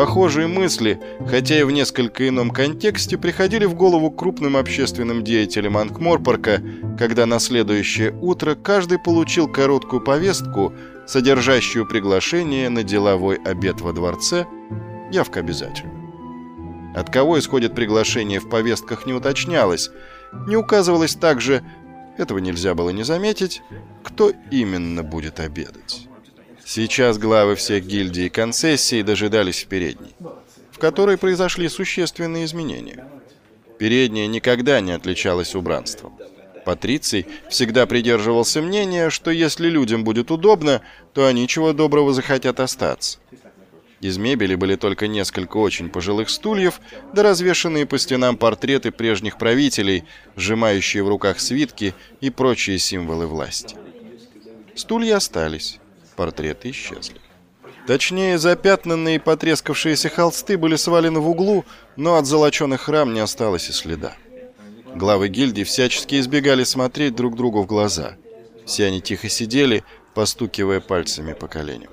Похожие мысли, хотя и в несколько ином контексте, приходили в голову крупным общественным деятелям Анкморпорка, когда на следующее утро каждый получил короткую повестку, содержащую приглашение на деловой обед во дворце, явка обязательно. От кого исходит приглашение в повестках не уточнялось, не указывалось также, этого нельзя было не заметить, кто именно будет обедать. Сейчас главы всех гильдий и концессий дожидались в передней, в которой произошли существенные изменения. Передняя никогда не отличалась убранством. Патриций всегда придерживался мнения, что если людям будет удобно, то они чего доброго захотят остаться. Из мебели были только несколько очень пожилых стульев, да развешанные по стенам портреты прежних правителей, сжимающие в руках свитки и прочие символы власти. Стулья остались портреты исчезли. Точнее, запятнанные и потрескавшиеся холсты были свалены в углу, но от золоченых рам не осталось и следа. Главы гильдии всячески избегали смотреть друг другу в глаза. Все они тихо сидели, постукивая пальцами по коленям.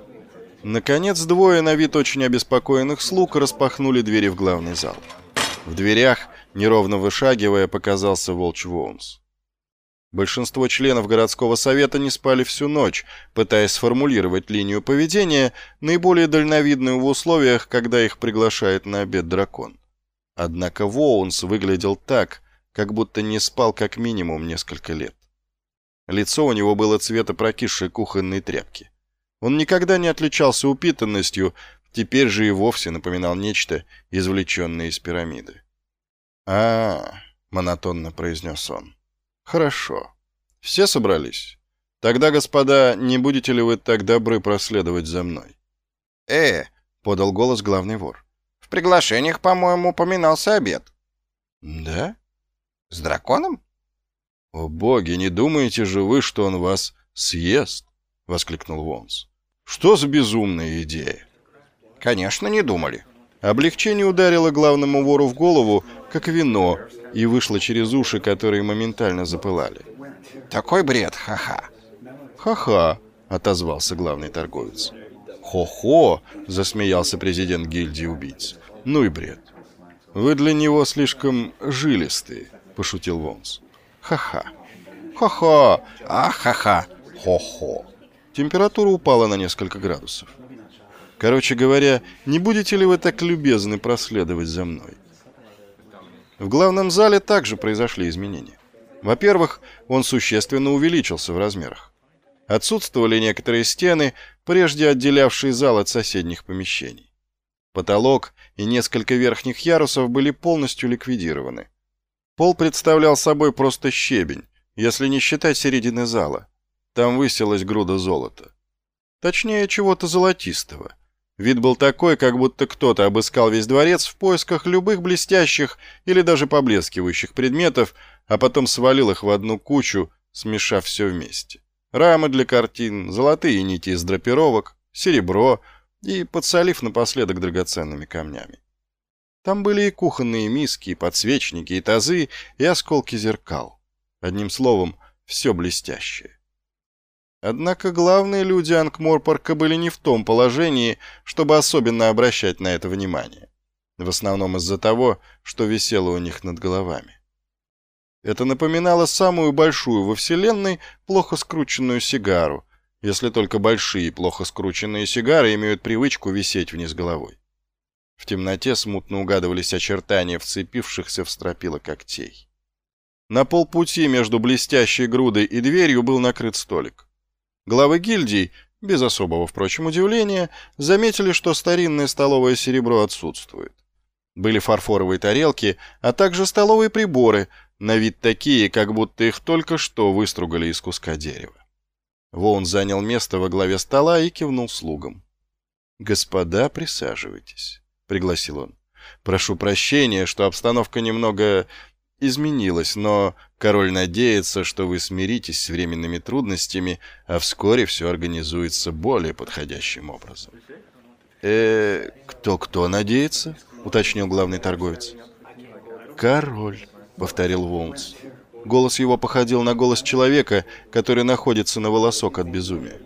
Наконец, двое на вид очень обеспокоенных слуг распахнули двери в главный зал. В дверях, неровно вышагивая, показался Волч Воунс. Большинство членов городского совета не спали всю ночь, пытаясь сформулировать линию поведения, наиболее дальновидную в условиях, когда их приглашает на обед дракон. Однако Воунс выглядел так, как будто не спал как минимум несколько лет. Лицо у него было цвета прокисшей кухонной тряпки. Он никогда не отличался упитанностью, теперь же и вовсе напоминал нечто, извлеченное из пирамиды. а, -а, -а монотонно произнес он. Хорошо. Все собрались? Тогда, господа, не будете ли вы так добры проследовать за мной? Э, подал голос главный вор. В приглашениях, по-моему, упоминался обед. Да? С драконом? О боги, не думаете же вы, что он вас съест? Воскликнул Вонс. Что за безумная идея? Конечно, не думали. Облегчение ударило главному вору в голову, как вино, и вышло через уши, которые моментально запылали. «Такой бред, ха-ха!» «Ха-ха!» — отозвался главный торговец. «Хо-хо!» — засмеялся президент гильдии убийц. «Ну и бред!» «Вы для него слишком жилистые», — пошутил Вонс. «Ха-ха!» «Ха-ха!» «А, ха-ха!» «Хо-хо!» Температура упала на несколько градусов. Короче говоря, не будете ли вы так любезны проследовать за мной? В главном зале также произошли изменения. Во-первых, он существенно увеличился в размерах. Отсутствовали некоторые стены, прежде отделявшие зал от соседних помещений. Потолок и несколько верхних ярусов были полностью ликвидированы. Пол представлял собой просто щебень, если не считать середины зала. Там высилась груда золота. Точнее, чего-то золотистого. Вид был такой, как будто кто-то обыскал весь дворец в поисках любых блестящих или даже поблескивающих предметов, а потом свалил их в одну кучу, смешав все вместе. Рамы для картин, золотые нити из драпировок, серебро и подсолив напоследок драгоценными камнями. Там были и кухонные миски, и подсвечники, и тазы, и осколки зеркал. Одним словом, все блестящее. Однако главные люди Анкморпорка были не в том положении, чтобы особенно обращать на это внимание. В основном из-за того, что висело у них над головами. Это напоминало самую большую во Вселенной плохо скрученную сигару, если только большие плохо скрученные сигары имеют привычку висеть вниз головой. В темноте смутно угадывались очертания вцепившихся в стропила когтей. На полпути между блестящей грудой и дверью был накрыт столик. Главы гильдий, без особого, впрочем, удивления, заметили, что старинное столовое серебро отсутствует. Были фарфоровые тарелки, а также столовые приборы, на вид такие, как будто их только что выстругали из куска дерева. Воун занял место во главе стола и кивнул слугам. «Господа, присаживайтесь», — пригласил он. «Прошу прощения, что обстановка немного изменилась, но король надеется, что вы смиритесь с временными трудностями, а вскоре все организуется более подходящим образом. э кто-кто надеется?» — уточнил главный торговец. «Король», — повторил Волнс. Голос его походил на голос человека, который находится на волосок от безумия.